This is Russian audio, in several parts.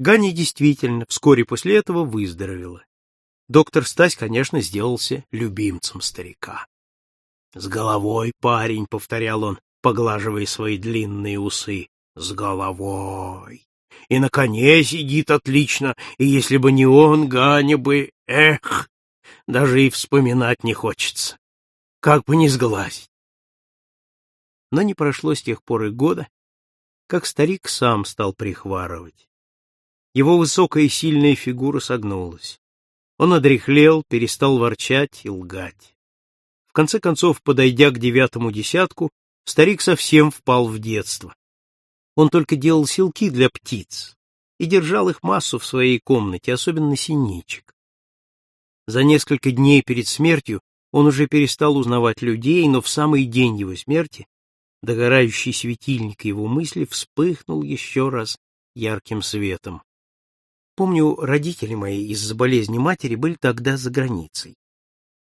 Ганя действительно вскоре после этого выздоровела. Доктор Стась, конечно, сделался любимцем старика. — С головой, парень, — повторял он, поглаживая свои длинные усы, — с головой. И на коне сидит отлично, и если бы не он, Ганя бы... Эх, даже и вспоминать не хочется. Как бы не сглазить. Но не прошло с тех пор и года, как старик сам стал прихварывать. Его высокая и сильная фигура согнулась. Он одряхлел, перестал ворчать и лгать. В конце концов, подойдя к девятому десятку, старик совсем впал в детство. Он только делал селки для птиц и держал их массу в своей комнате, особенно синичек. За несколько дней перед смертью он уже перестал узнавать людей, но в самый день его смерти догорающий светильник его мысли вспыхнул еще раз ярким светом. Помню, родители мои из-за болезни матери были тогда за границей.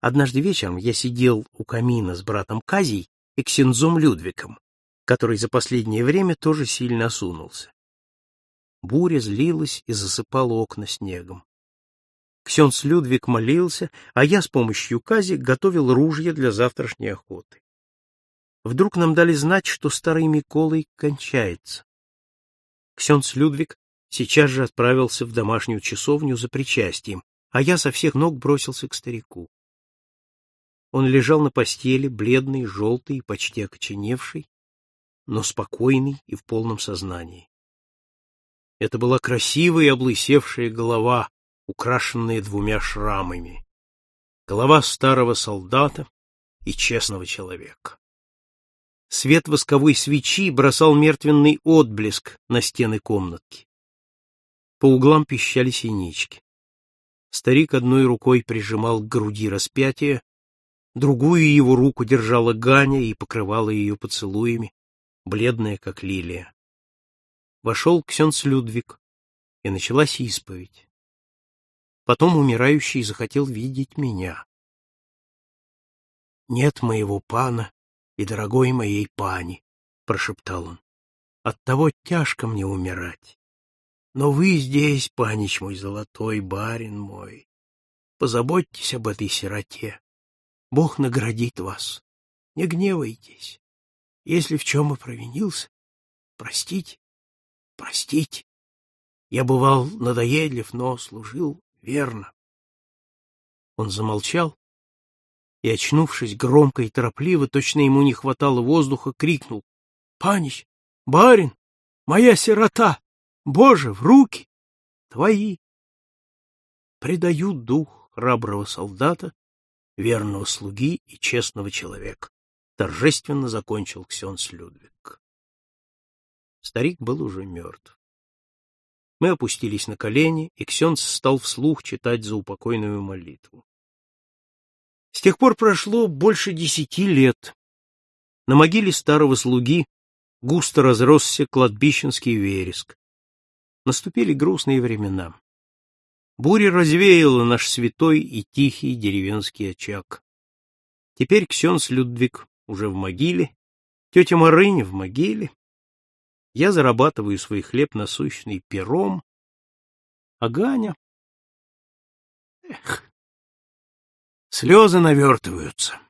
Однажды вечером я сидел у камина с братом Казей и ксензом Людвиком, который за последнее время тоже сильно осунулся. Буря злилась и засыпала окна снегом. Ксенц Людвиг молился, а я с помощью Кази готовил ружья для завтрашней охоты. Вдруг нам дали знать, что старый Миколай кончается. Ксенц Людвиг сейчас же отправился в домашнюю часовню за причастием, а я со всех ног бросился к старику. Он лежал на постели, бледный, желтый почти окоченевший, но спокойный и в полном сознании. Это была красивая облысевшая голова, украшенная двумя шрамами. Голова старого солдата и честного человека. Свет восковой свечи бросал мертвенный отблеск на стены комнатки. По углам пищали синички. Старик одной рукой прижимал к груди распятие, другую его руку держала Ганя и покрывала ее поцелуями, бледная, как лилия. Вошел Ксенц Людвиг, и началась исповедь. Потом умирающий захотел видеть меня. «Нет моего пана и дорогой моей пани», — прошептал он. «Оттого тяжко мне умирать. Но вы здесь, панич мой золотой, барин мой. Позаботьтесь об этой сироте. Бог наградит вас. Не гневайтесь. Если в чем и провинился, простите, простите. Я бывал надоедлив, но служил верно. Он замолчал и, очнувшись громко и торопливо, точно ему не хватало воздуха, крикнул. — Панич! Барин! Моя сирота! Боже, в руки! Твои! Предаю дух храброго солдата, верного слуги и честного человека. Торжественно закончил Ксенс Людвиг. Старик был уже мертв. Мы опустились на колени, и Ксенц стал вслух читать заупокойную молитву. С тех пор прошло больше десяти лет. На могиле старого слуги густо разросся кладбищенский вереск. Наступили грустные времена. Буря развеяла наш святой и тихий деревенский очаг. Теперь Ксенс Людвиг уже в могиле, тетя Марыня в могиле, я зарабатываю свой хлеб насущный пером, а Ганя... Эх, слезы навертываются.